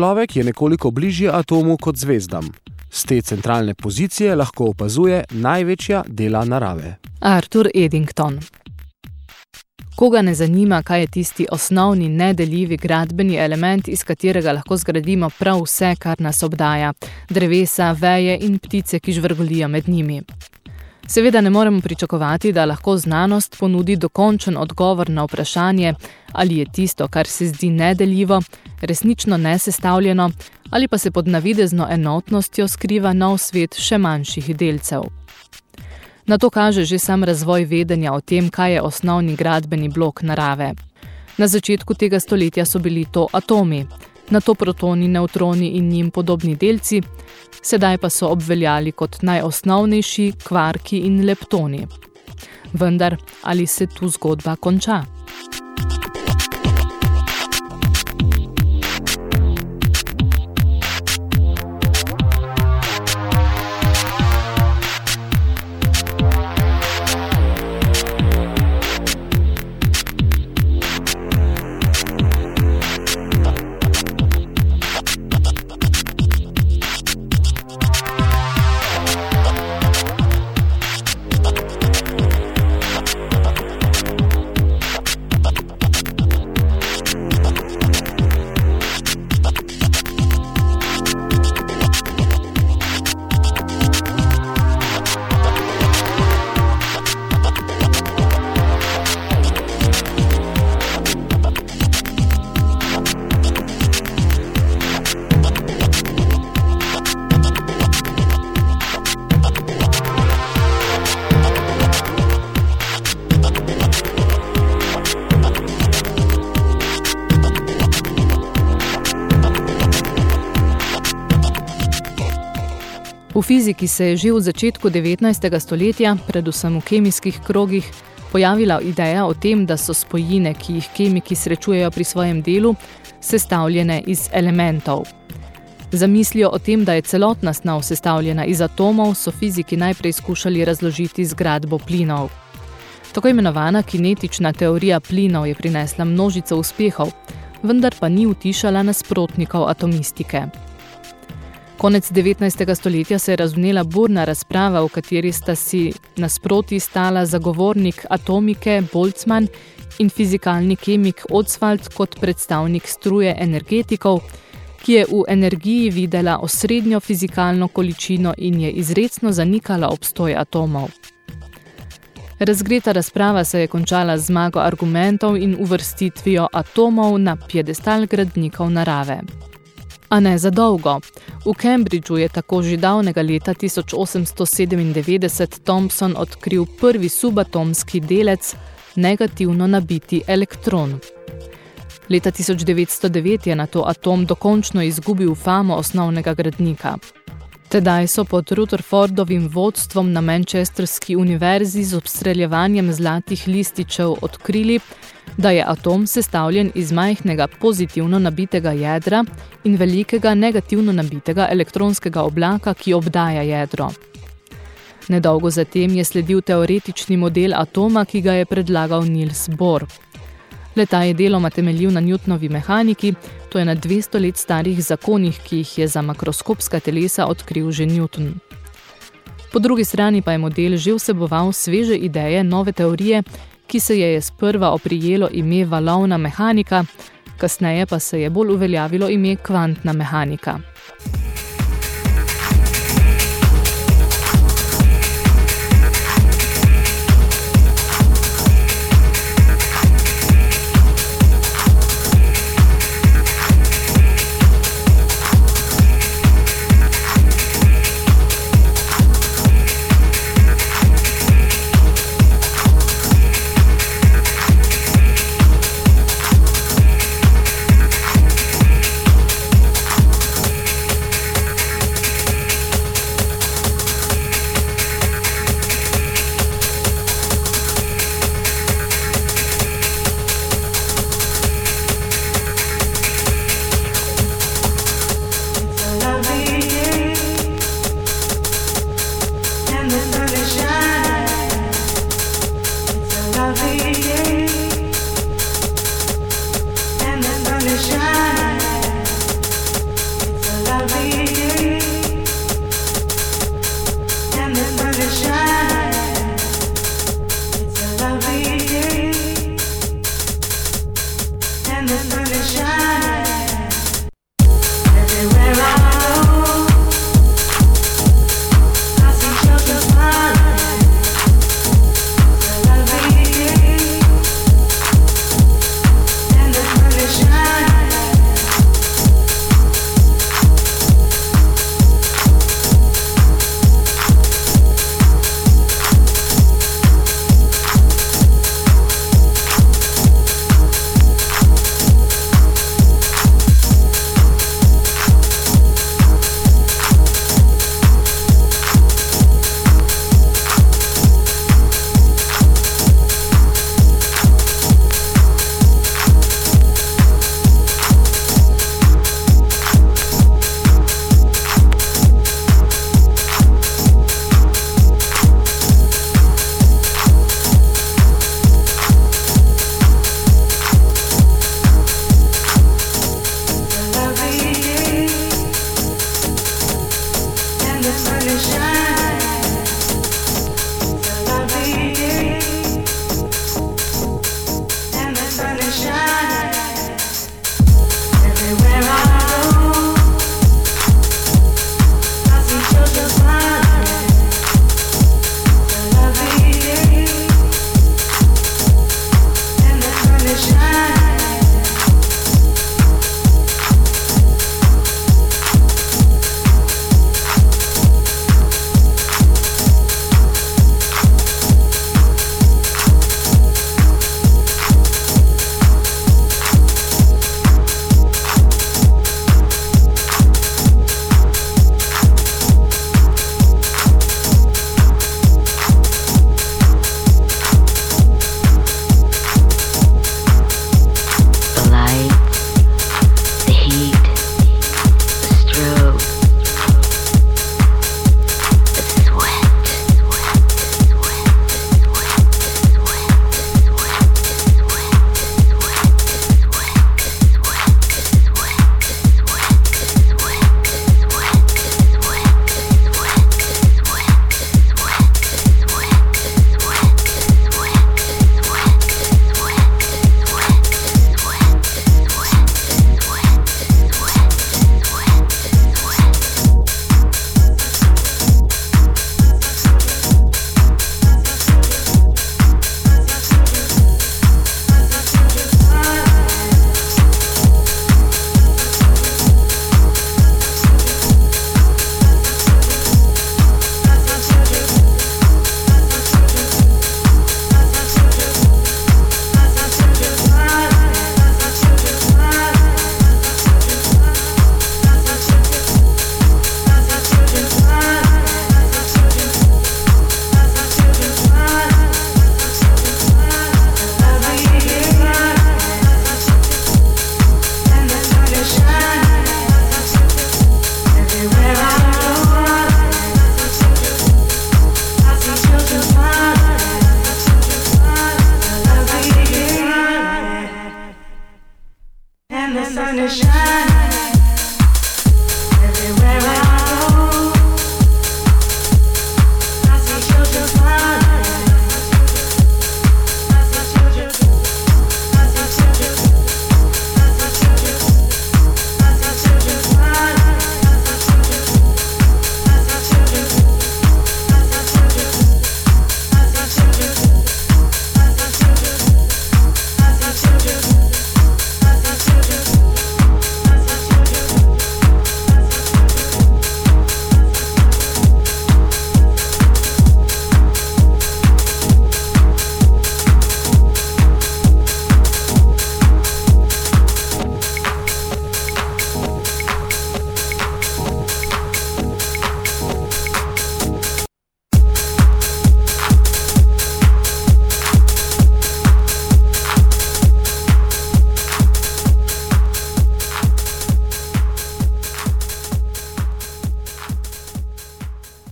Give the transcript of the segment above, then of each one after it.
Človek je nekoliko bližje atomu kot zvezdam. Z te centralne pozicije lahko opazuje največja dela narave. Arthur Eddington Koga ne zanima, kaj je tisti osnovni nedeljivi gradbeni element, iz katerega lahko zgradimo prav vse, kar nas obdaja, drevesa, veje in ptice, ki žvrgolijo med njimi. Seveda ne moremo pričakovati, da lahko znanost ponudi dokončen odgovor na vprašanje, ali je tisto, kar se zdi nedeljivo, resnično nesestavljeno, ali pa se pod navidezno enotnostjo skriva nov svet še manjših delcev. Na to kaže že sam razvoj vedenja o tem, kaj je osnovni gradbeni blok narave. Na začetku tega stoletja so bili to atomi, na to protoni, neutroni in njim podobni delci, sedaj pa so obveljali kot najosnovnejši kvarki in leptoni. Vendar, ali se tu zgodba konča? Fiziki se je že v začetku 19. stoletja, predvsem v kemijskih krogih, pojavila ideja o tem, da so spojine, ki jih kemiki srečujejo pri svojem delu, sestavljene iz elementov. Za mislijo o tem, da je celotna snov sestavljena iz atomov, so fiziki najprej skušali razložiti zgradbo plinov. Tako imenovana kinetična teorija plinov je prinesla množico uspehov, vendar pa ni utišala nasprotnikov atomistike. Konec 19. stoletja se je razvnela burna razprava, v kateri sta si nasproti stala zagovornik atomike Boltzmann in fizikalni kemik Odswald kot predstavnik struje energetikov, ki je v energiji videla osrednjo fizikalno količino in je izredno zanikala obstoj atomov. Razgreta razprava se je končala z zmago argumentov in uvrstitvijo atomov na piedestal gradnikov narave. A ne za dolgo. V Cambridgeu je tako že davnega leta 1897 Thomson odkril prvi subatomski delec, negativno nabiti elektron. Leta 1909 je na to atom dokončno izgubil famo osnovnega gradnika. Tedaj so pod Rutherfordovim vodstvom na Manchesterski univerzi z obstreljevanjem zlatih lističev odkrili, da je atom sestavljen iz majhnega pozitivno nabitega jedra in velikega negativno nabitega elektronskega oblaka, ki obdaja jedro. Nedolgo zatem je sledil teoretični model atoma, ki ga je predlagal Niels Bohr. Leta je deloma temeljil na Newtonovi mehaniki, to je na 200 let starih zakonih, ki jih je za makroskopska telesa odkril že Newton. Po drugi strani pa je model že vseboval sveže ideje nove teorije, ki se je sprva oprijelo ime valovna mehanika, kasneje pa se je bolj uveljavilo ime kvantna mehanika.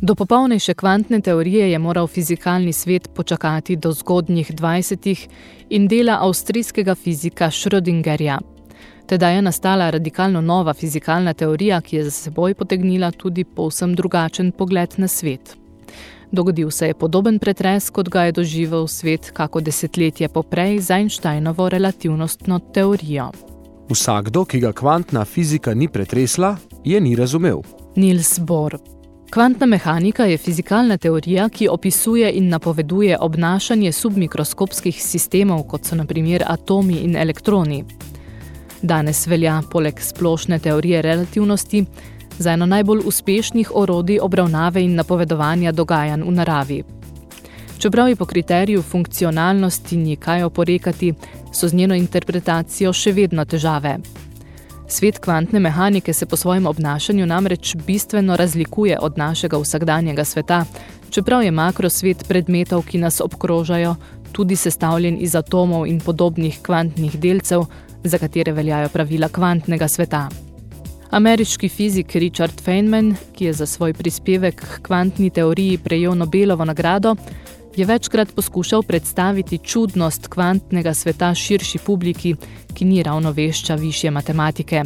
Do popolnejše kvantne teorije je moral fizikalni svet počakati do zgodnjih 20. in dela avstrijskega fizika Schrödingerja. Teda je nastala radikalno nova fizikalna teorija, ki je za seboj potegnila tudi povsem drugačen pogled na svet. Dogodil se je podoben pretres, kot ga je doživel svet kako desetletje poprej za Einsteinovo relativnostno teorijo. Vsakdo, ki ga kvantna fizika ni pretresla, je ni razumel. Niels Bohr Kvantna mehanika je fizikalna teorija, ki opisuje in napoveduje obnašanje submikroskopskih sistemov, kot so na primer atomi in elektroni. Danes velja poleg splošne teorije relativnosti za eno najbolj uspešnih orodij obravnave in napovedovanja dogajanj v naravi. Čeprav je po kriteriju funkcionalnosti ni kaj oporekati, so z njeno interpretacijo še vedno težave. Svet kvantne mehanike se po svojem obnašanju namreč bistveno razlikuje od našega vsakdanjega sveta, čeprav je makrosvet predmetov, ki nas obkrožajo, tudi sestavljen iz atomov in podobnih kvantnih delcev, za katere veljajo pravila kvantnega sveta. Ameriški fizik Richard Feynman, ki je za svoj prispevek k kvantni teoriji prejel Nobelovo nagrado, je večkrat poskušal predstaviti čudnost kvantnega sveta širši publiki, ki ni ravno vešča višje matematike.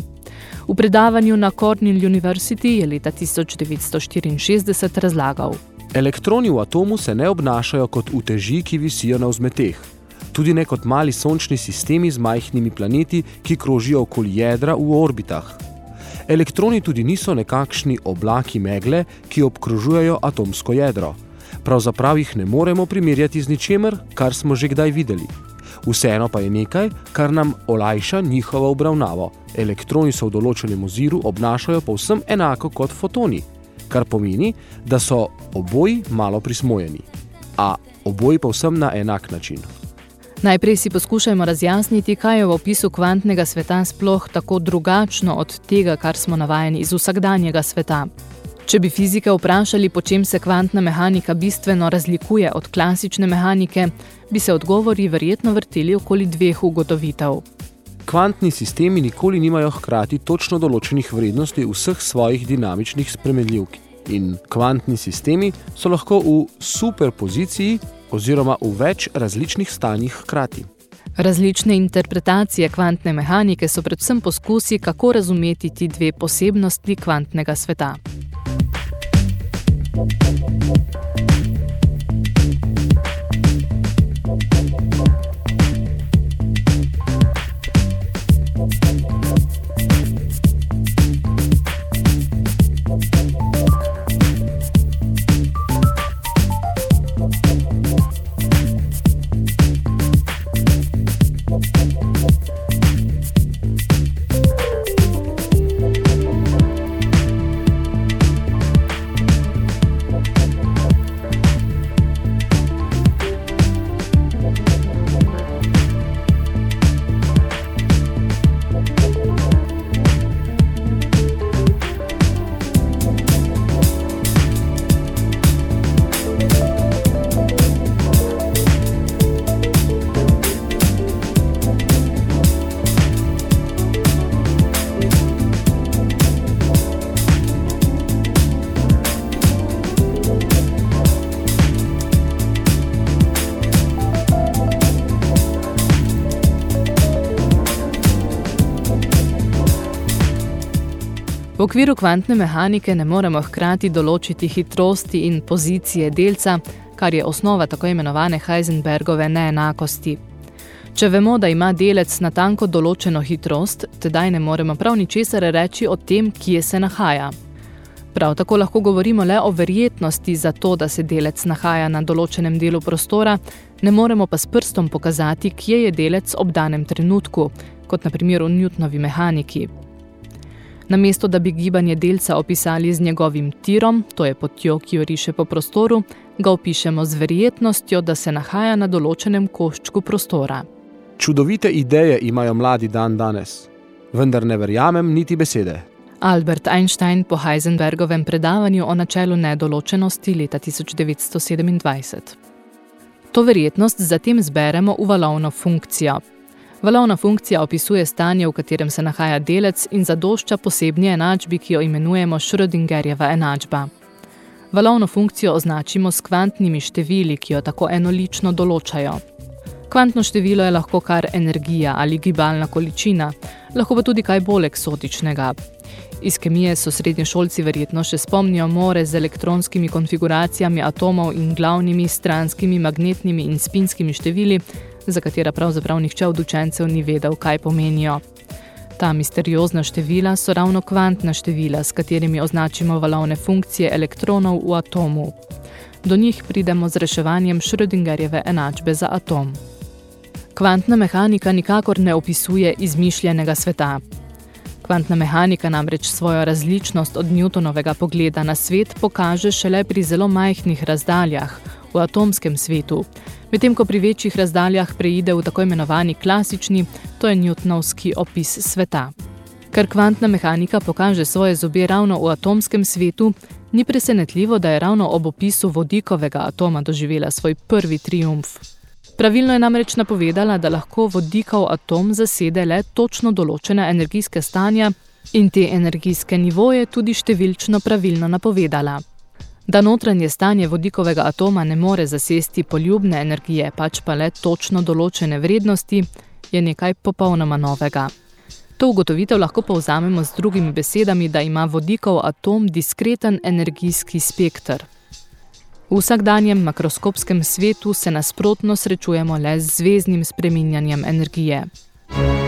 V predavanju na Cornell University je leta 1964 razlagal. Elektroni v atomu se ne obnašajo kot uteži, ki visijo na vzmeteh. Tudi ne kot mali sončni sistemi z majhnimi planeti, ki krožijo okoli jedra v orbitah. Elektroni tudi niso nekakšni oblaki megle, ki obkrožujejo atomsko jedro pravzaprav jih ne moremo primerjati z ničemer, kar smo že kdaj videli. Vseeno pa je nekaj, kar nam olajša njihovo obravnavo. Elektroni se v določenem oziru obnašajo povsem enako kot fotoni, kar pomeni, da so oboji malo prismojeni, a oboji povsem na enak način. Najprej si poskušajmo razjasniti, kaj je v opisu kvantnega sveta sploh tako drugačno od tega, kar smo navajeni iz vsakdanjega sveta. Če bi fizike vprašali, po čem se kvantna mehanika bistveno razlikuje od klasične mehanike, bi se odgovori verjetno vrteli okoli dveh ugotovitev. Kvantni sistemi nikoli nimajo hkrati točno določenih vrednosti vseh svojih dinamičnih spremenljivk. In kvantni sistemi so lahko v superpoziciji oziroma v več različnih stanjih hkrati. Različne interpretacije kvantne mehanike so predvsem poskusi, kako razumeti ti dve posebnosti kvantnega sveta. Thank you. Okviru kvantne mehanike ne moremo hkrati določiti hitrosti in pozicije delca, kar je osnova tako imenovane Heisenbergove neenakosti. Če vemo, da ima delec natanko določeno hitrost, tedaj ne moremo prav ničesar reči o tem, kje se nahaja. Prav tako lahko govorimo le o verjetnosti za to, da se delec nahaja na določenem delu prostora, ne moremo pa s prstom pokazati, kje je delec ob danem trenutku, kot na primer v Newtonovi mehaniki. Namesto, da bi gibanje delca opisali z njegovim tirom, to je potjo, ki jo riše po prostoru, ga opišemo z verjetnostjo, da se nahaja na določenem koščku prostora. Čudovite ideje imajo mladi dan danes, vendar ne verjamem niti besede. Albert Einstein po Heisenbergovem predavanju o načelu nedoločenosti leta 1927. To verjetnost zatem zberemo v valovno funkcijo. Valovna funkcija opisuje stanje, v katerem se nahaja delec in zadošča posebni enačbi, ki jo imenujemo Schrödingerjeva enačba. Valovno funkcijo označimo s kvantnimi števili, ki jo tako enolično določajo. Kvantno število je lahko kar energija ali gibalna količina, lahko pa tudi kaj bolj eksotičnega. Iz kemije so srednješolci verjetno še spomnijo more z elektronskimi konfiguracijami atomov in glavnimi stranskimi magnetnimi in spinskimi števili, za katera pravzaprav nihče od učencev ni vedel, kaj pomenijo. Ta misteriozna števila so ravno kvantna števila, s katerimi označimo valovne funkcije elektronov v atomu. Do njih pridemo z reševanjem Schrödingerjeve enačbe za atom. Kvantna mehanika nikakor ne opisuje izmišljenega sveta. Kvantna mehanika namreč svojo različnost od Newtonovega pogleda na svet pokaže šele pri zelo majhnih razdaljah, v atomskem svetu, medtem ko pri večjih razdaljah preide v tako imenovani klasični, to je Newtonovski opis sveta. Ker kvantna mehanika pokaže svoje zobe ravno v atomskem svetu, ni presenetljivo, da je ravno ob opisu vodikovega atoma doživela svoj prvi triumf. Pravilno je namreč napovedala, da lahko vodikov atom zasede le točno določene energijske stanja in te energijske nivoje tudi številčno pravilno napovedala. Da notranje stanje vodikovega atoma ne more zasesti poljubne energije, pač pa le točno določene vrednosti, je nekaj popolnoma novega. To ugotovitev lahko povzamemo z drugimi besedami, da ima vodikov atom diskreten energijski spektr. V vsakdanjem makroskopskem svetu se nasprotno srečujemo le z zvezdnim spreminjanjem energije. Zofijini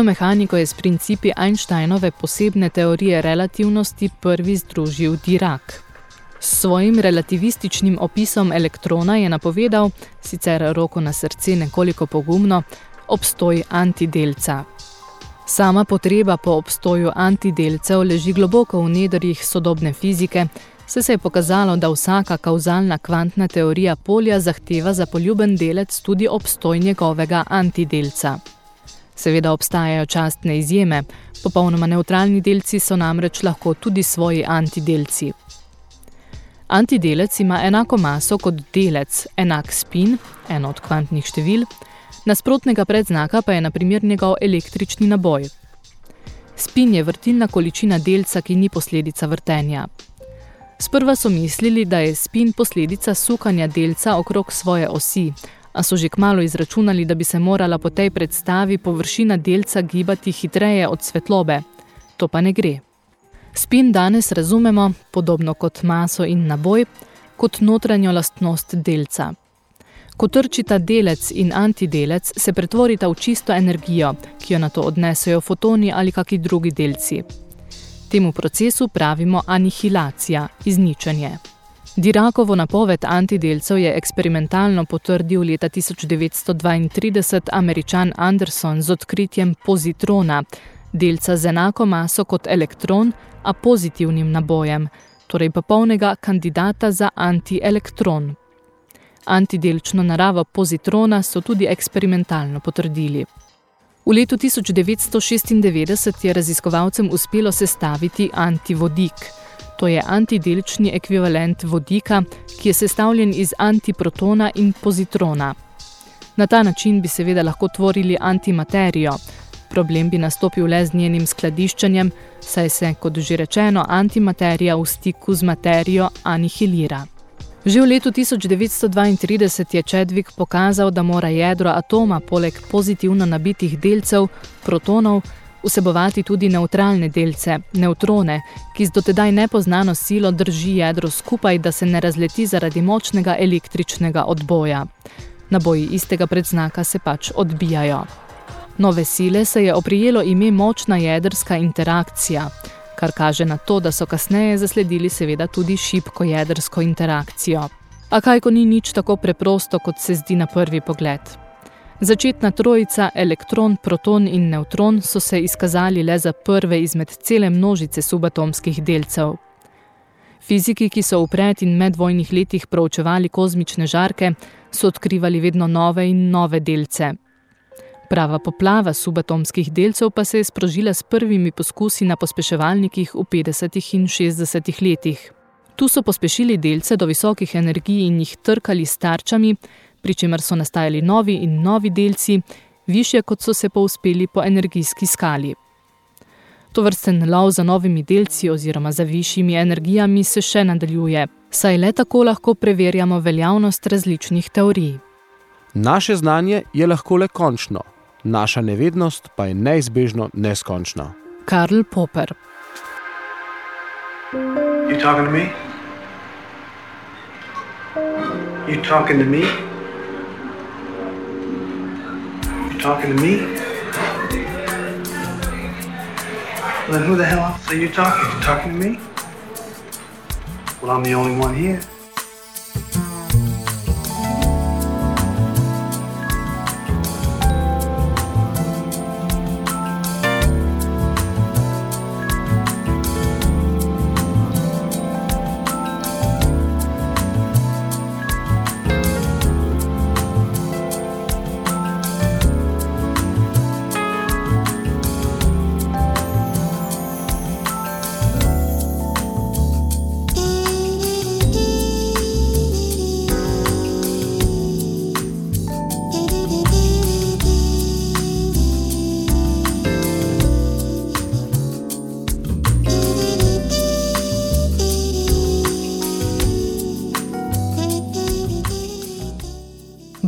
Kvantno mehaniko je s principi Einsteinove posebne teorije relativnosti prvi združil Dirac. S svojim relativističnim opisom elektrona je napovedal, sicer roko na srce nekoliko pogumno, obstoj antidelca. Sama potreba po obstoju antidelcev leži globoko v nedrjih sodobne fizike, saj se je pokazalo, da vsaka kauzalna kvantna teorija polja zahteva za poljuben delec tudi obstoj njegovega antidelca. Seveda obstajajo častne izjeme, popolnoma neutralni delci so namreč lahko tudi svoji antidelci. Antidelec ima enako maso kot delec, enak spin, eno od kvantnih števil, nasprotnega predznaka pa je na primer njegov električni naboj. Spin je vrtilna količina delca, ki ni posledica vrtenja. Sprva so mislili, da je spin posledica sukanja delca okrog svoje osi, a so že kmalo izračunali, da bi se morala po tej predstavi površina delca gibati hitreje od svetlobe. To pa ne gre. Spin danes razumemo, podobno kot maso in naboj, kot notranjo lastnost delca. Ko trčita delec in antidelec, se pretvorita v čisto energijo, ki jo nato odnesejo fotoni ali kaki drugi delci. Temu procesu pravimo anihilacija, izničenje. Dirakovo napoved antidelcev je eksperimentalno potrdil leta 1932 američan Anderson z odkritjem pozitrona, delca z enako maso kot elektron, a pozitivnim nabojem, torej popolnega kandidata za antielektron. Antidelčno naravo pozitrona so tudi eksperimentalno potrdili. V letu 1996 je raziskovalcem uspelo sestaviti antivodik. To je antidelčni ekvivalent vodika, ki je sestavljen iz antiprotona in pozitrona. Na ta način bi seveda lahko tvorili antimaterijo. Problem bi nastopil le z njenim skladiščenjem, saj se, kot že rečeno, antimaterija v stiku z materijo anihilira. Že v letu 1932 je Chadwick pokazal, da mora jedro atoma poleg pozitivno nabitih delcev, protonov, vsebovati tudi neutralne delce, neutrone, ki z dotedaj nepoznano silo drži jedro skupaj, da se ne razleti zaradi močnega električnega odboja. Naboji istega predznaka se pač odbijajo. Nove sile se je oprijelo ime močna jedrska interakcija, kar kaže na to, da so kasneje zasledili seveda tudi šibko jedrsko interakcijo. A kaj, ko ni nič tako preprosto, kot se zdi na prvi pogled. Začetna trojica, elektron, proton in nevtron, so se izkazali le za prve izmed cele množice subatomskih delcev. Fiziki, ki so v pred in medvojnih letih proučevali kozmične žarke, so odkrivali vedno nove in nove delce. Prava poplava subatomskih delcev pa se je sprožila s prvimi poskusi na pospeševalnikih v 50. in 60. letih. Tu so pospešili delce do visokih energij in jih trkali s tarčami, pri čemer so nastajali novi in novi delci, više kot so se povzpeli po energijski skali. To vrsten lov za novimi delci oziroma za višjimi energijami se še nadaljuje, saj le tako lahko preverjamo veljavnost različnih teorij. Naše znanje je lahko le končno, naša nevednost pa je neizbežno neskončna. Karl Popper You talking to me? You talking to me? Talking to me? Then who the hell else are you talking to? Talking to me? Well, I'm the only one here.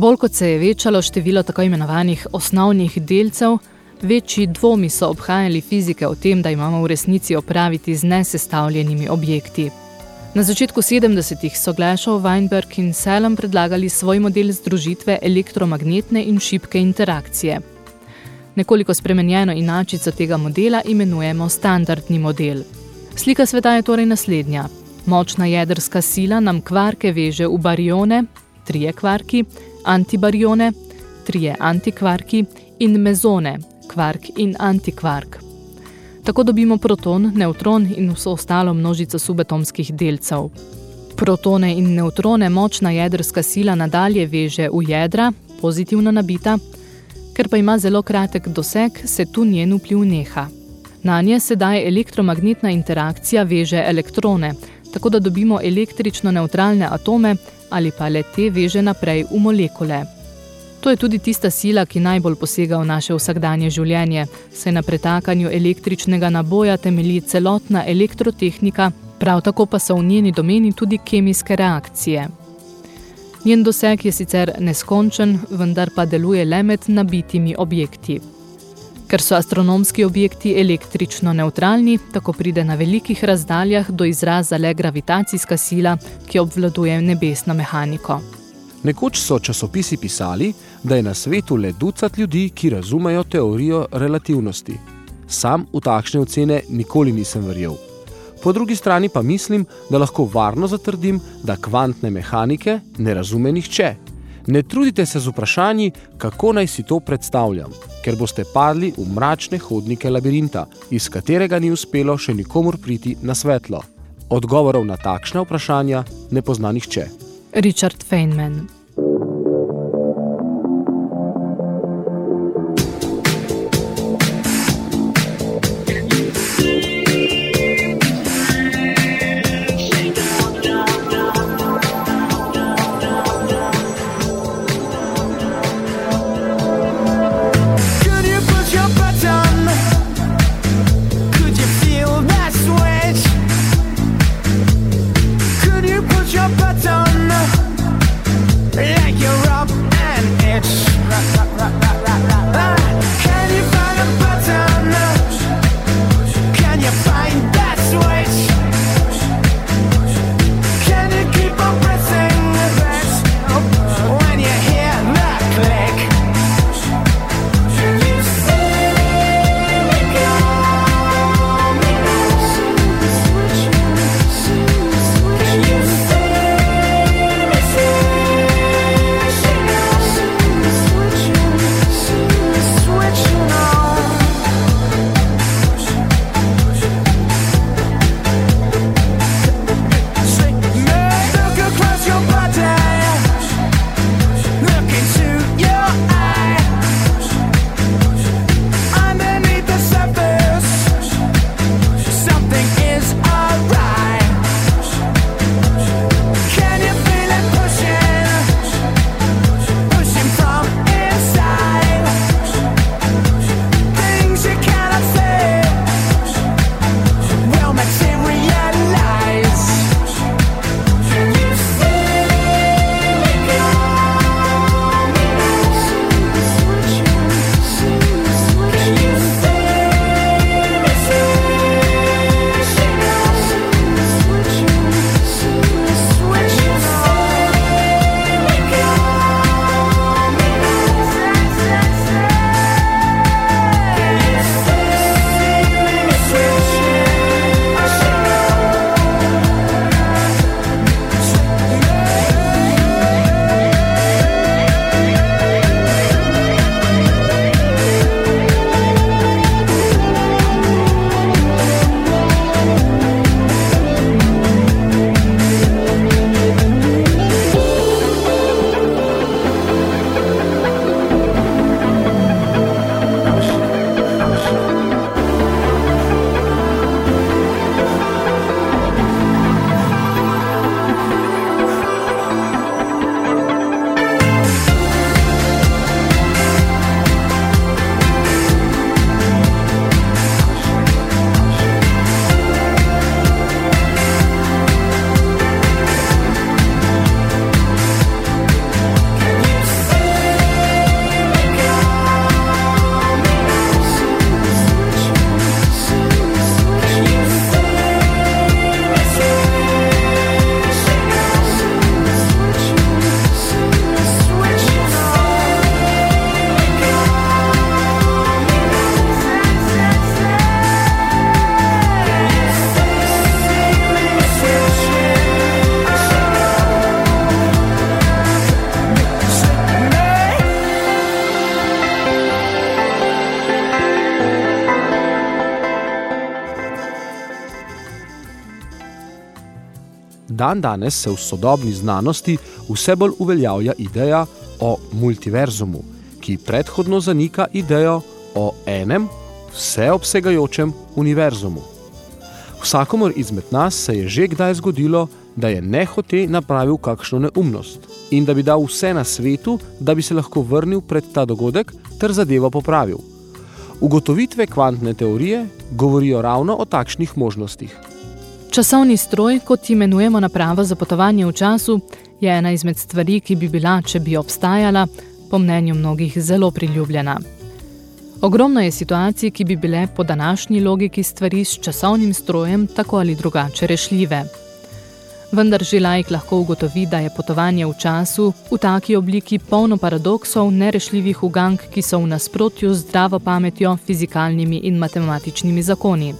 Bolj kot se je večalo število tako imenovanih osnovnih delcev, večji dvomi so obhajali fizike o tem, da imamo v resnici opraviti z nesestavljenimi objekti. Na začetku 70-ih so Glashov, Weinberg in Salem predlagali svoj model združitve elektromagnetne in šibke interakcije. Nekoliko spremenjeno inačico tega modela imenujemo standardni model. Slika sveta je torej naslednja. Močna jedrska sila nam kvarke veže v barione, trije kvarki, antibarione, trije antikvarki in mezone, kvark in antikvark. Tako dobimo proton, neutron in vso ostalo množico subatomskih delcev. Protone in neutrone močna jedrska sila nadalje veže v jedra, pozitivno nabita, ker pa ima zelo kratek doseg, se tu njen vpliv neha. Na nje sedaj elektromagnetna interakcija veže elektrone, tako da dobimo električno neutralne atome ali pa le te veže naprej v molekule. To je tudi tista sila, ki najbolj posega v naše vsakdanje življenje, saj na pretakanju električnega naboja temelji celotna elektrotehnika, prav tako pa so v njeni domeni tudi kemijske reakcije. Njen doseg je sicer neskončen, vendar pa deluje le med nabitimi objekti. Ker so astronomski objekti električno neutralni, tako pride na velikih razdaljah do izraza le gravitacijska sila, ki obvladuje nebesno mehaniko. Nekoč so časopisi pisali, da je na svetu le ducat ljudi, ki razumejo teorijo relativnosti. Sam v takšne ocene nikoli nisem verjel. Po drugi strani pa mislim, da lahko varno zatrdim, da kvantne mehanike ne razume nihče. Ne trudite se z vprašanji, kako naj si to predstavljam, ker boste padli v mračne hodnike labirinta, iz katerega ni uspelo še nikomur priti na svetlo. Odgovorov na takšna vprašanja ne pozna nihče. Richard Feynman dan danes se v sodobni znanosti vse bolj uveljavlja ideja o multiverzumu, ki predhodno zanika idejo o enem, vseobsegajočem univerzumu. Vsakomor izmed nas se je že kdaj zgodilo, da je nehote napravil kakšno neumnost in da bi dal vse na svetu, da bi se lahko vrnil pred ta dogodek ter zadevo popravil. Ugotovitve kvantne teorije govorijo ravno o takšnih možnostih. Časovni stroj, kot imenujemo napravo za potovanje v času, je ena izmed stvari, ki bi bila, če bi obstajala, po mnenju mnogih zelo priljubljena. Ogromno je situacij, ki bi bile po današnji logiki stvari s časovnim strojem tako ali drugače rešljive. Vendar že laik lahko ugotovi, da je potovanje v času v taki obliki polno paradoksov, nerešljivih ugank, ki so v nasprotju z zdravo pametjo, fizikalnimi in matematičnimi zakoni.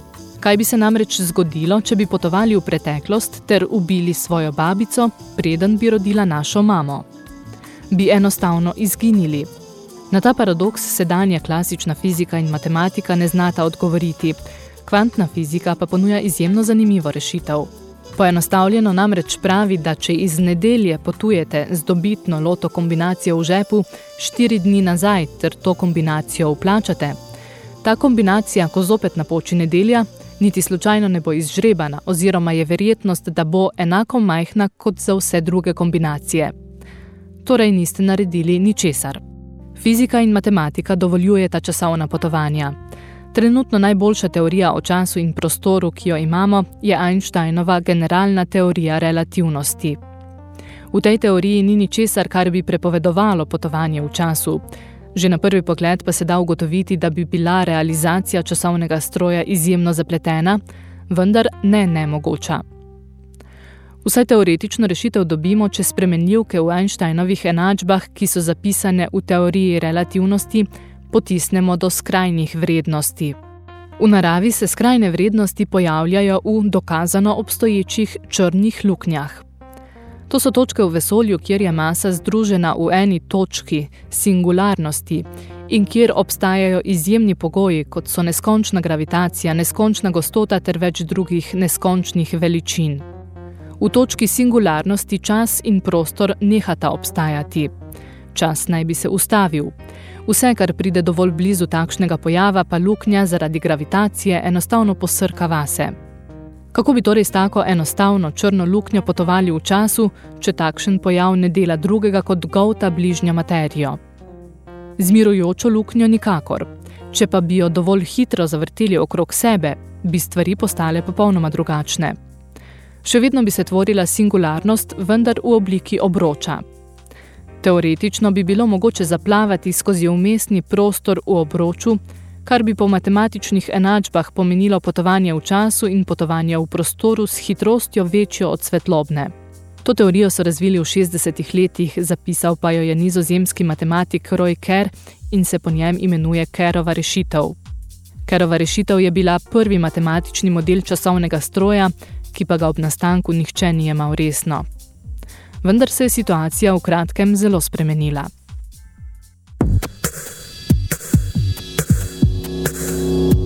Kaj bi se namreč zgodilo, če bi potovali v preteklost ter ubili svojo babico, preden bi rodila našo mamo? Bi enostavno izginili. Na ta paradoks sedanja klasična fizika in matematika ne znata odgovoriti, kvantna fizika pa ponuja izjemno zanimivo rešitev. Poenostavljeno namreč pravi, da če iz nedelje potujete z dobitno loto kombinacijo v žepu, štiri dni nazaj ter to kombinacijo vplačate, ta kombinacija, ko zopet napoči nedelja, niti slučajno ne bo izžrebana oziroma je verjetnost, da bo enako majhna kot za vse druge kombinacije. Torej niste naredili ničesar. Fizika in matematika dovoljujeta časovna potovanja. Trenutno najboljša teorija o času in prostoru, ki jo imamo, je Einsteinova generalna teorija relativnosti. V tej teoriji ni ničesar, kar bi prepovedovalo potovanje v času. Že na prvi pogled pa se da ugotoviti, da bi bila realizacija časovnega stroja izjemno zapletena, vendar ne nemogoča. Vsaj teoretično rešitev dobimo, če spremenljivke v Einsteinovih enačbah, ki so zapisane v teoriji relativnosti, potisnemo do skrajnih vrednosti. V naravi se skrajne vrednosti pojavljajo v dokazano obstoječih črnih luknjah. To so točke v vesolju, kjer je masa združena v eni točki, singularnosti, in kjer obstajajo izjemni pogoji, kot so neskončna gravitacija, neskončna gostota ter več drugih neskončnih veličin. V točki singularnosti čas in prostor nehata obstajati. Čas naj bi se ustavil. Vse, kar pride dovolj blizu takšnega pojava, pa luknja zaradi gravitacije enostavno posrka vase. Kako bi torej s tako enostavno črno luknjo potovali v času, če takšen pojav ne dela drugega kot golta bližnja materijo? Zmirujočo luknjo nikakor. Če pa bi jo dovolj hitro zavrteli okrog sebe, bi stvari postale popolnoma drugačne. Še vedno bi se tvorila singularnost, vendar v obliki obroča. Teoretično bi bilo mogoče zaplavati skozi umestni prostor v obroču, kar bi po matematičnih enačbah pomenilo potovanje v času in potovanje v prostoru s hitrostjo večjo od svetlobne. To teorijo so razvili v 60 letih, zapisal pa jo je nizozemski matematik Roy Kerr in se po njem imenuje Kerrova rešitev. Kerrova rešitev je bila prvi matematični model časovnega stroja, ki pa ga ob nastanku nihče ni jemal resno. Vendar se je situacija v kratkem zelo spremenila. you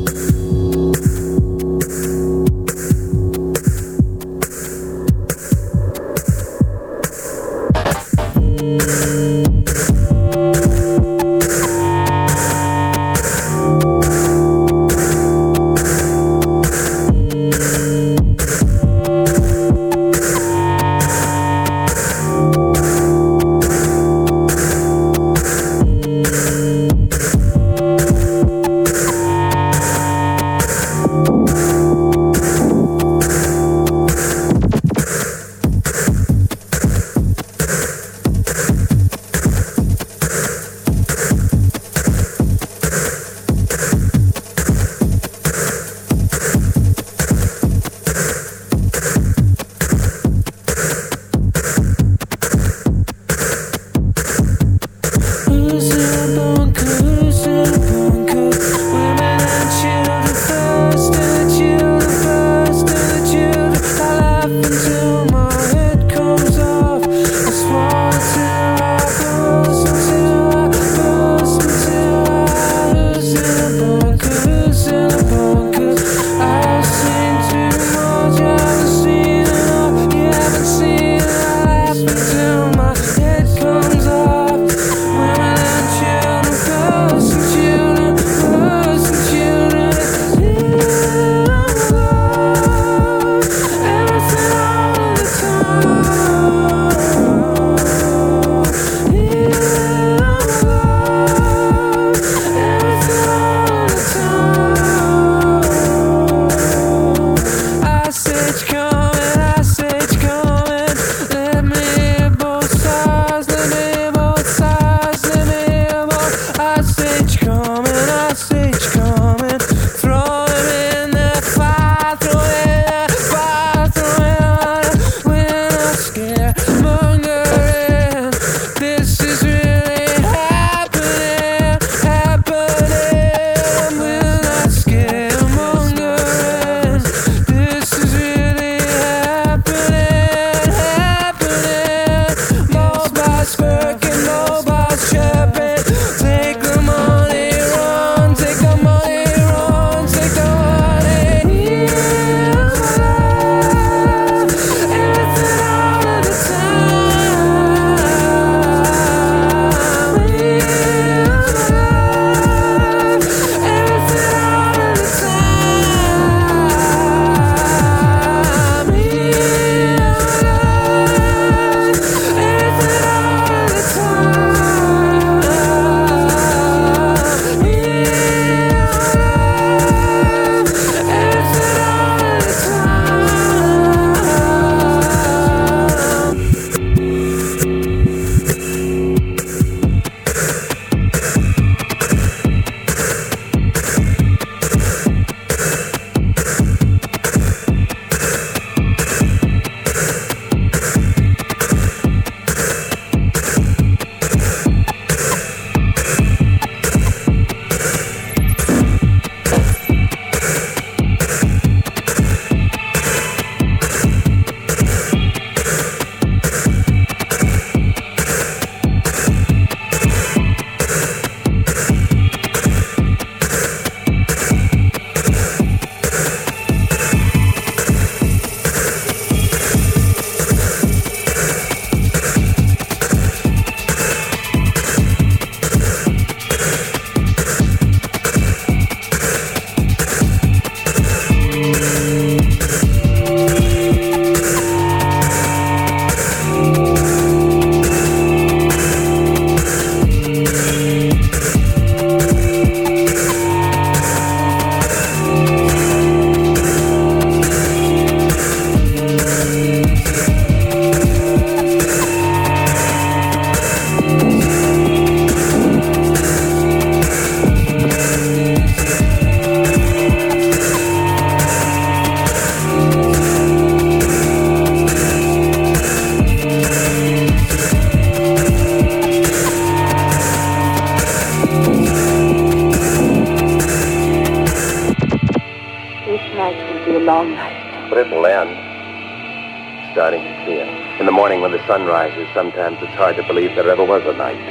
hard to believe there ever was a night.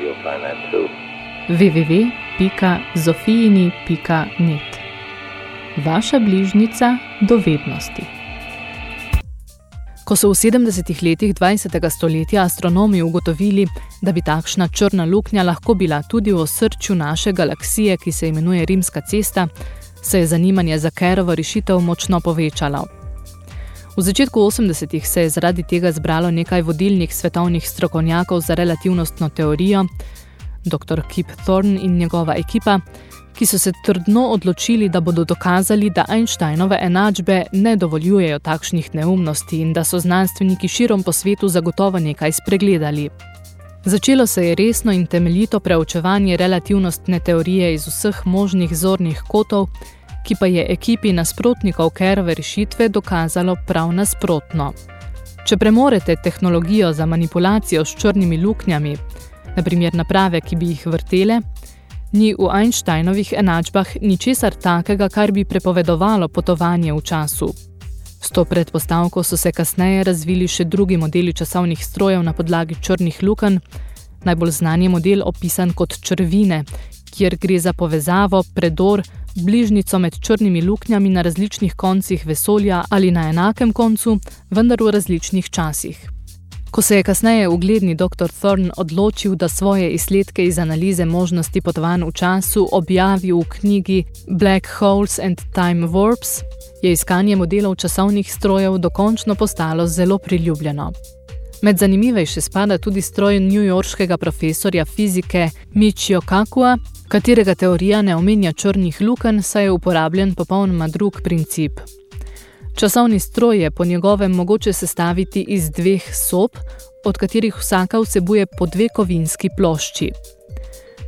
You'll find that too. www.zofijini.net Vaša bližnica do vednosti. Ko so v 70. letih 20. stoletja astronomi ugotovili, da bi takšna črna luknja lahko bila tudi v osrčju naše galaksije, ki se imenuje Rimska cesta, se je zanimanje za Kerovo rešitev močno povečalo. V začetku 80-ih se je zaradi tega zbralo nekaj vodilnih svetovnih strokovnjakov za relativnostno teorijo, dr. Kip Thorne in njegova ekipa, ki so se trdno odločili, da bodo dokazali, da Einsteinove enačbe ne dovoljujejo takšnih neumnosti in da so znanstveniki širom po svetu zagotovo nekaj spregledali. Začelo se je resno in temeljito preučevanje relativnostne teorije iz vseh možnih zornih kotov, ki pa je ekipi nasprotnikov Kerove rešitve dokazalo prav nasprotno. Če premorete tehnologijo za manipulacijo s črnimi luknjami, naprimer naprave, ki bi jih vrtele, ni v Einsteinovih enačbah ničesar takega, kar bi prepovedovalo potovanje v času. S to predpostavko so se kasneje razvili še drugi modeli časovnih strojev na podlagi črnih lukenj, najbolj znan je model opisan kot črvine, kjer gre za povezavo, predor, bližnico med črnimi luknjami na različnih koncih vesolja ali na enakem koncu, vendar v različnih časih. Ko se je kasneje ugledni dr. Thorne odločil, da svoje izsledke iz analize možnosti potovanj v času objavi v knjigi Black Holes and Time Warps, je iskanje modelov časovnih strojev dokončno postalo zelo priljubljeno. Med zanimivejše spada tudi stroj newyorškega profesorja fizike Michio Kakua, katerega teorija ne omenja črnih lukenj, saj je uporabljen popolnoma drug princip. Časovni stroj je po njegovem mogoče sestaviti iz dveh sob, od katerih vsaka vsebuje po dve kovinski plošči.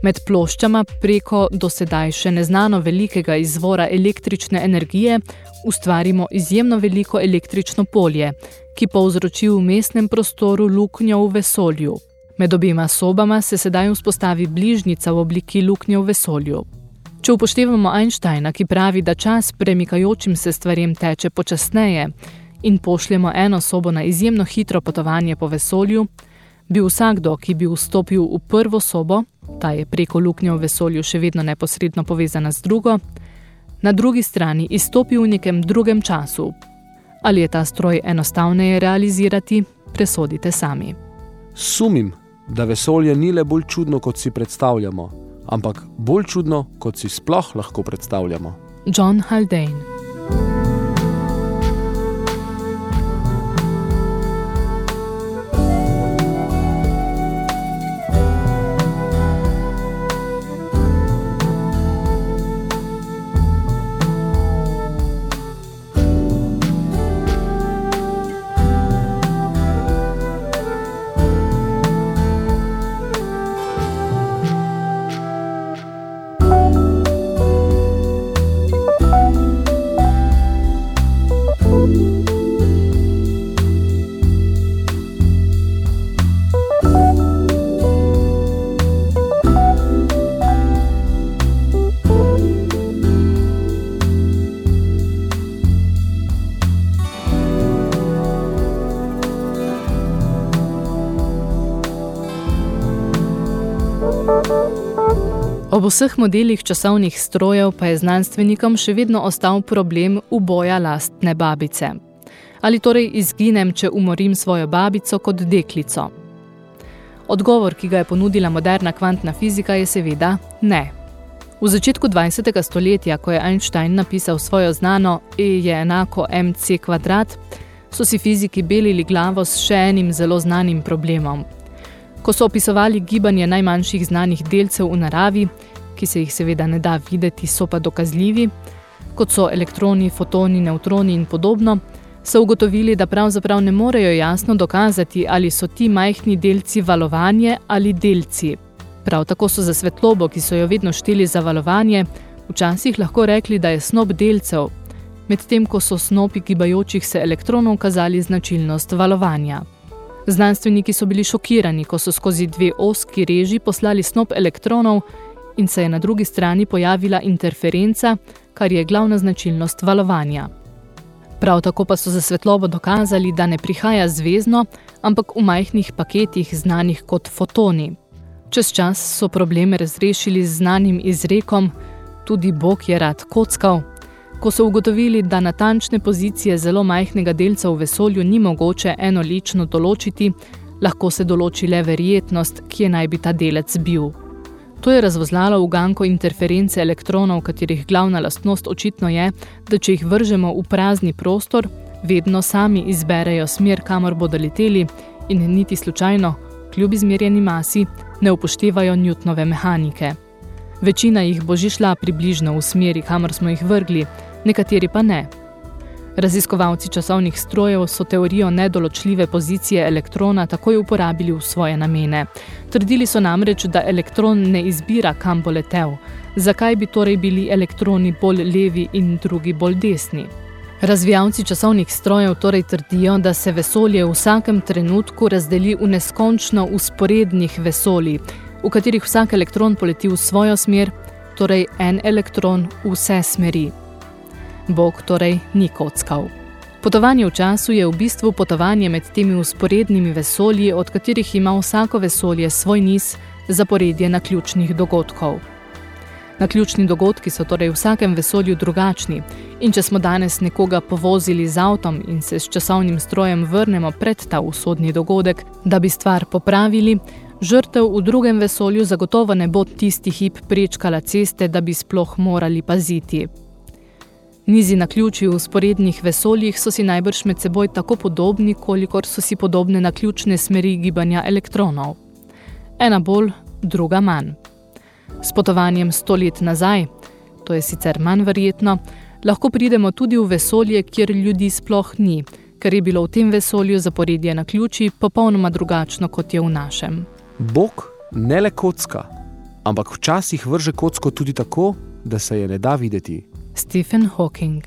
Med ploščama preko dosedaj še neznano velikega izvora električne energije ustvarimo izjemno veliko električno polje, ki povzroči v mestnem prostoru luknjo v vesolju. Med obima sobama se sedaj vzpostavi bližnica v obliki luknje v vesolju. Če upoštevamo Einsteina, ki pravi, da čas premikajočim se stvarem teče počasneje in pošljemo eno sobo na izjemno hitro potovanje po vesolju, bi vsakdo, ki bi vstopil v prvo sobo, ta je preko luknje v vesolju še vedno neposredno povezana z drugo, na drugi strani izstopil v nekem drugem času. Ali je ta stroj enostavneje realizirati, presodite sami. Sumim, da vesolje ni le bolj čudno, kot si predstavljamo, ampak bolj čudno, kot si sploh lahko predstavljamo. John Haldane Ob vseh modelih časovnih strojev pa je znanstvenikom še vedno ostal problem uboja lastne babice. Ali torej izginem, če umorim svojo babico kot deklico? Odgovor, ki ga je ponudila moderna kvantna fizika, je seveda ne. V začetku 20. stoletja, ko je Einstein napisal svojo znano E je enako mc kvadrat, so si fiziki belili glavo s še enim zelo znanim problemom. Ko so opisovali gibanje najmanjših znanih delcev v naravi, ki se jih seveda ne da videti, so pa dokazljivi, kot so elektroni, fotoni, nevtroni in podobno, so ugotovili, da pravzaprav ne morejo jasno dokazati, ali so ti majhni delci valovanje ali delci. Prav tako so za svetlobo, ki so jo vedno šteli za valovanje, včasih lahko rekli, da je snop delcev, medtem ko so snopi gibajočih se elektronov kazali značilnost valovanja. Znanstveniki so bili šokirani, ko so skozi dve oski reži poslali snop elektronov in se je na drugi strani pojavila interferenca, kar je glavna značilnost valovanja. Prav tako pa so za svetlobo dokazali, da ne prihaja zvezno, ampak v majhnih paketih znanih kot fotoni. Čez čas so probleme razrešili z znanim izrekom, tudi Bog je rad kockal, ko so ugotovili, da natančne pozicije zelo majhnega delca v vesolju ni mogoče enolično določiti, lahko se določi le verjetnost, kje naj bi ta delec bil. To je razvozlalo uganko interference elektronov, katerih glavna lastnost očitno je, da če jih vržemo v prazni prostor, vedno sami izberejo smer, kamor bodo leteli in niti slučajno, kljub izmerjeni masi, ne upoštevajo Newtonove mehanike. Večina jih bo že šla približno v smeri, kamor smo jih vrgli, nekateri pa ne. Raziskovalci časovnih strojev so teorijo nedoločljive pozicije elektrona takoj uporabili v svoje namene. Trdili so namreč, da elektron ne izbira, kam bo letel. Zakaj bi torej bili elektroni bolj levi in drugi bolj desni? Razvijalci časovnih strojev torej trdijo, da se vesolje v vsakem trenutku razdeli v neskončno usporednih vesolij, v katerih vsak elektron poleti v svojo smer, torej en elektron v vse smeri. Bog torej ni kockal. Potovanje v času je v bistvu potovanje med temi usporednimi vesolji, od katerih ima vsako vesolje svoj niz zaporedje naključnih dogodkov. Naključni dogodki so torej v vsakem vesolju drugačni in če smo danes nekoga povozili z avtom in se s časovnim strojem vrnemo pred ta usodni dogodek, da bi stvar popravili, žrtev v drugem vesolju zagotovo ne bo tisti hip prečkala ceste, da bi sploh morali paziti. Nizi naključij v sporednih vesoljih so si najbrž med seboj tako podobni, kolikor so si podobne naključne smeri gibanja elektronov. Ena bolj, druga manj. S potovanjem sto let nazaj, to je sicer manj verjetno, lahko pridemo tudi v vesolje, kjer ljudi sploh ni, ker je bilo v tem vesolju zaporedje naključij popolnoma drugačno, kot je v našem. Bog ne le kocka, ampak včasih vrže kocko tudi tako, da se je ne da videti. Stephen Hawking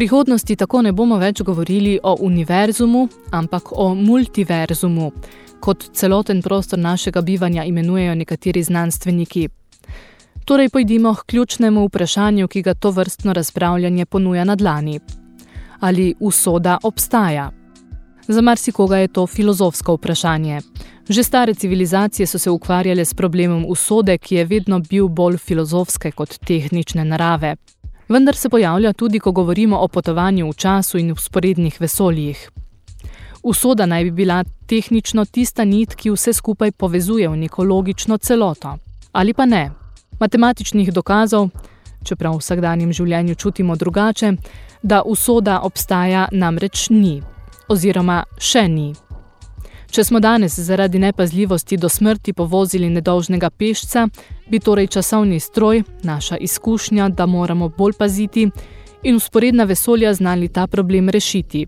prihodnosti tako ne bomo več govorili o univerzumu, ampak o multiverzumu, kot celoten prostor našega bivanja imenujejo nekateri znanstveniki. Torej pojdimo k ključnemu vprašanju, ki ga to vrstno razpravljanje ponuja na dlani. Ali usoda obstaja? Za marsikoga je to filozofsko vprašanje. Že stare civilizacije so se ukvarjale s problemom usode, ki je vedno bil bolj filozofske kot tehnične narave. Vendar se pojavlja tudi, ko govorimo o potovanju v času in vzporednih vesoljih. Usoda naj bi bila tehnično tista nit, ki vse skupaj povezuje v neko logično celoto. Ali pa ne? Matematičnih dokazov, čeprav v vsakdanjem življenju čutimo drugače, da usoda obstaja namreč ni. Oziroma še ni. Če smo danes zaradi nepazljivosti do smrti povozili nedolžnega pešca, bi torej časovni stroj, naša izkušnja, da moramo bolj paziti, in usporedna vesolja znali ta problem rešiti.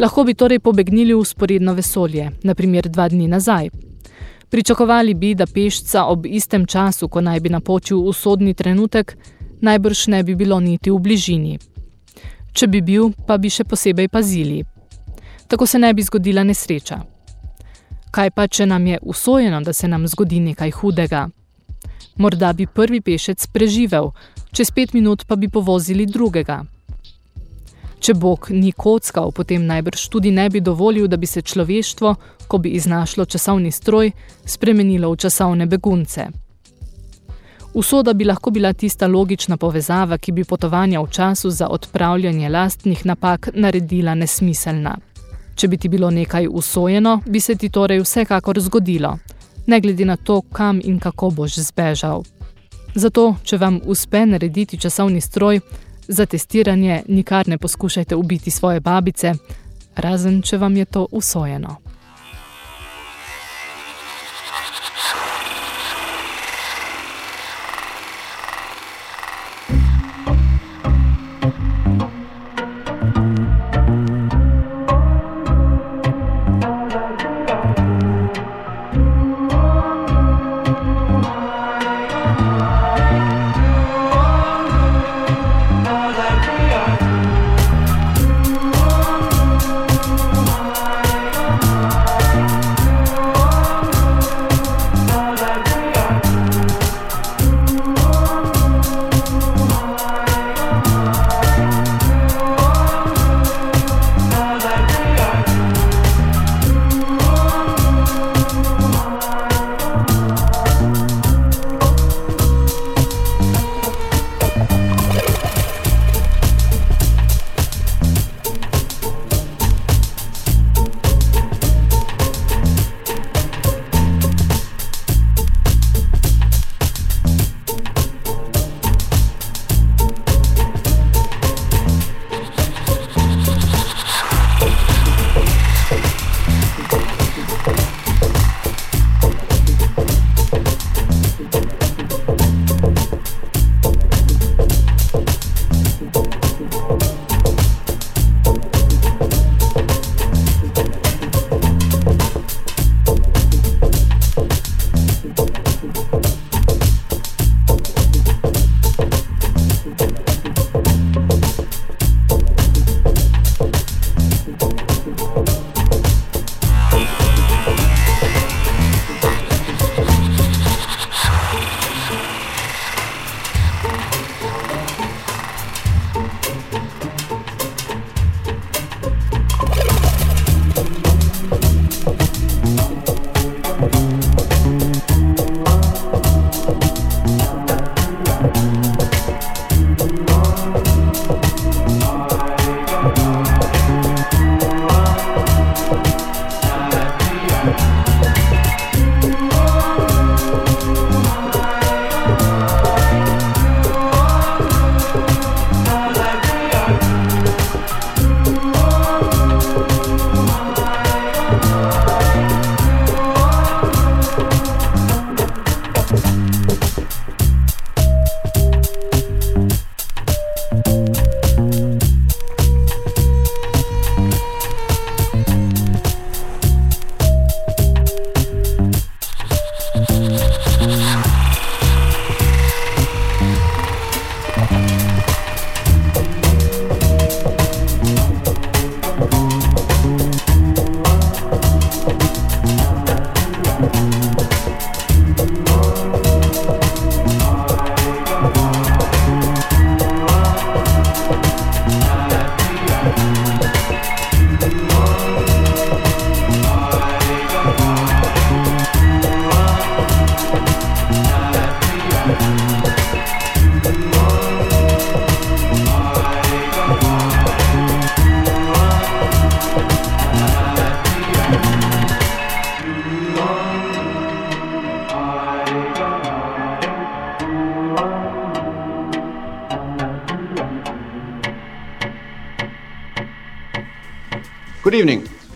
Lahko bi torej pobegnili v usporedno vesolje, naprimer dva dni nazaj. Pričakovali bi, da pešca ob istem času, ko naj bi napočil usodni trenutek, najbrž ne bi bilo niti v bližini. Če bi bil, pa bi še posebej pazili. Tako se ne bi zgodila nesreča. Kaj pa, če nam je usojeno, da se nam zgodi nekaj hudega? Morda bi prvi pešec preživel, čez pet minut pa bi povozili drugega. Če Bog ni kockal, potem najbrž tudi ne bi dovolil, da bi se človeštvo, ko bi iznašlo časovni stroj, spremenilo v časovne begunce. Usoda bi lahko bila tista logična povezava, ki bi potovanja v času za odpravljanje lastnih napak naredila nesmiselna. Če bi ti bilo nekaj usojeno, bi se ti torej vsekakor zgodilo, ne glede na to, kam in kako boš zbežal. Zato, če vam uspe narediti časovni stroj, za testiranje nikar ne poskušajte ubiti svoje babice, razen če vam je to usojeno.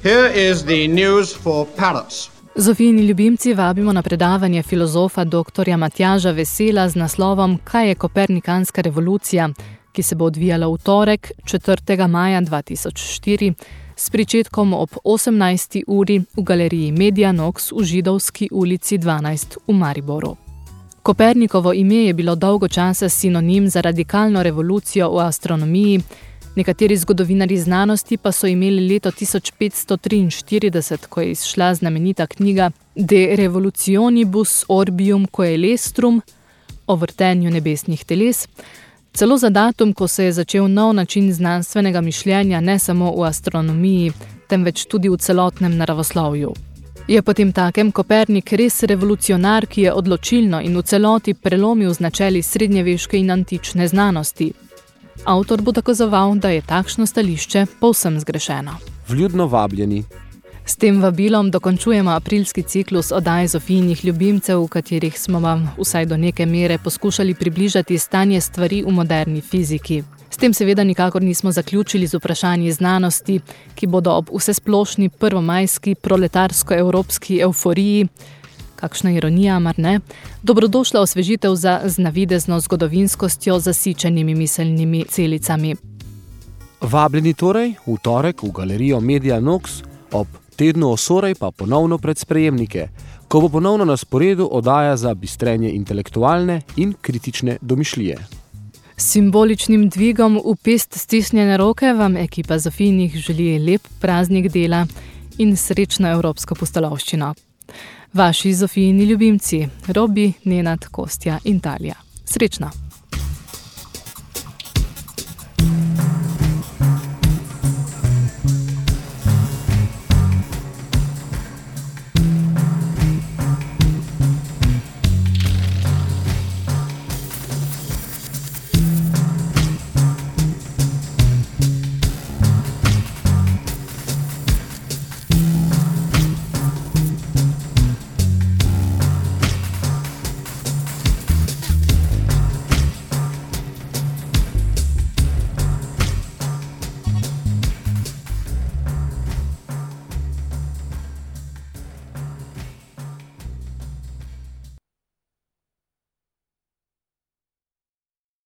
Here is the news for Paris. Zofijini ljubimci vabimo na predavanje filozofa dr. Matjaža Vesela z naslovom Kaj je kopernikanska revolucija, ki se bo odvijala v torek 4. maja 2004 s pričetkom ob 18. uri v galeriji Media Nox v Židovski ulici 12 v Mariboru. Kopernikovo ime je bilo dolgo časa sinonim za radikalno revolucijo v astronomiji, nekateri zgodovinari znanosti pa so imeli leto 1543, ko je izšla znamenita knjiga De Revolutionibus Orbium Coelestrum o vrtenju nebesnih teles, celo za datum, ko se je začel nov način znanstvenega mišljenja ne samo v astronomiji, temveč tudi v celotnem naravoslovju. Je potem takem Kopernik res revolucionar, ki je odločilno in v celoti prelomil z načeli srednjeveške in antične znanosti. Avtor bo dokazoval, da je takšno stališče povsem zgrešeno. Vljudno vabljeni. S tem vabilom dokončujemo aprilski ciklus oddaj Zofijnih ljubimcev, v katerih smo vam vsaj do neke mere poskušali približati stanje stvari v moderni fiziki. S tem seveda nikakor nismo zaključili z vprašanji znanosti, ki bodo ob vsesplošni prvomajski proletarsko-evropski euforiji, kakšna ironija, mar ne, dobrodošla osvežitev za z navidezno zgodovinskostjo zasičenimi miselnimi celicami. Vabljeni torej v torek v galerijo Media Nox, ob tednu osorej pa ponovno pred sprejemnike, ko bo ponovno na sporedu oddaja za bistrenje intelektualne in kritične domišljije. S simboličnim dvigom v pest stisnjene roke vam ekipa Zofijnih želi lep praznik dela in srečno evropsko postolovščino. Vaši Zofijini ljubimci, Robi, Nenad, Kostja in Talija. Srečno!